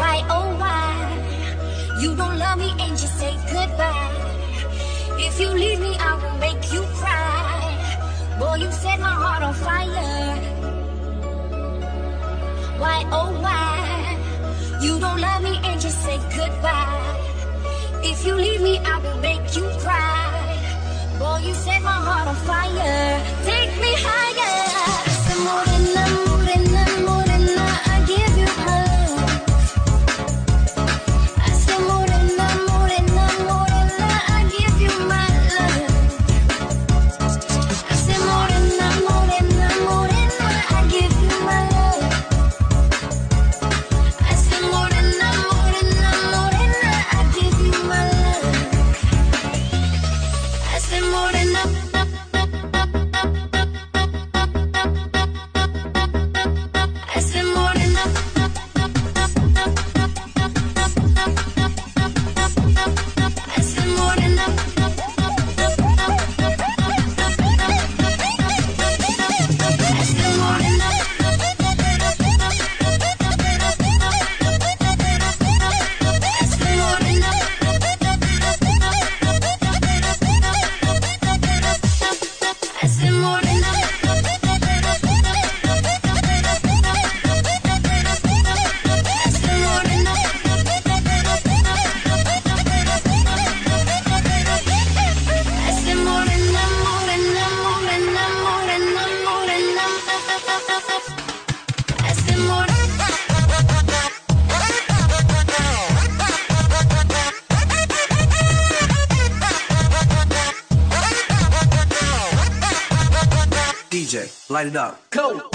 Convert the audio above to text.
Why, oh, why? You don't love me and just say goodbye. If you leave me, I will make you cry. Boy, you set my heart on fire. Why, oh, why? You don't love me and just say goodbye. If you leave me, I will make you cry. Boy, you set my heart Light it up. Go.